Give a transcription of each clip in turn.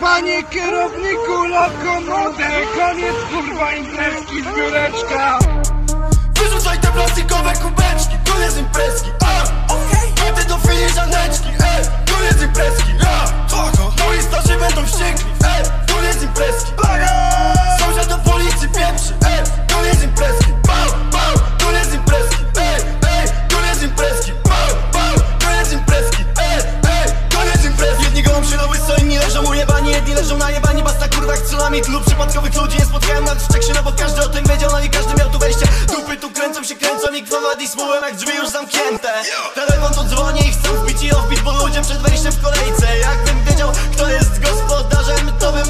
Panie kierowniku lokomodę, koniec kurwa imprezki z biureczka. Wyrzucaj te Tylu przypadkowych ludzi nie spotkałem w Czechsie No bo każdy o tym wiedział, no nie każdy miał tu wejście. Dupy tu kręcą się kręcą i kwawadi smułem jak drzwi już zamknięte. Telefon tu dzwoni i chcą wbić i odbić, bo ludzie przed wejściem w kolejce. Jakbym wiedział kto jest gospodarzem, to bym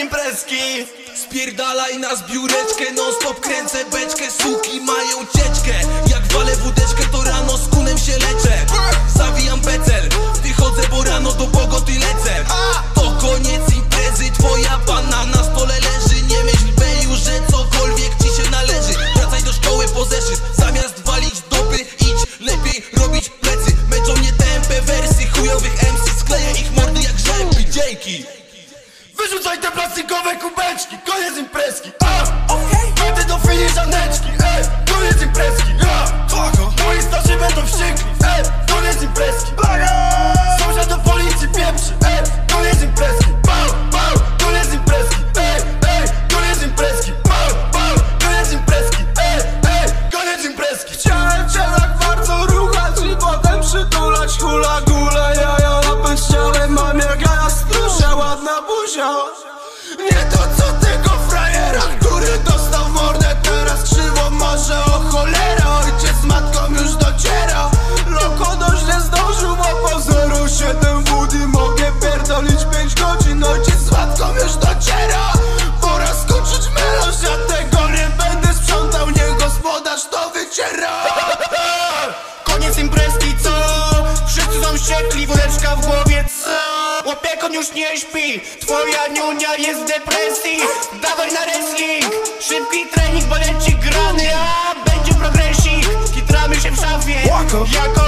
imprezki. Spierdalaj na zbióreczkę, non stop kręcę beczkę. Suki mają cieczkę. Jak walę wódeczkę to rano z kunem się leczę. Zawijam becel, wychodzę bo rano do Bogoty lecę. To koniec imprezy, twoja panna na stole leży. Nie myśl Beju, że cokolwiek ci się należy. Wracaj do szkoły po zeszyt, zamiast walić dopy Idź. Lepiej robić plecy. Męczą mnie tępe wersy chujowych MC Skleję ich mordy jak rzepy, dzięki Wyrzucaj te plastikowe kubeczki, koniec imprezki show. Łopiekon już nie śpi, twoja niunia jest w depresji. Dawaj na wrestling, szybki trening, bo leci grany A będzie progresik, kitramy się w szafie. Jako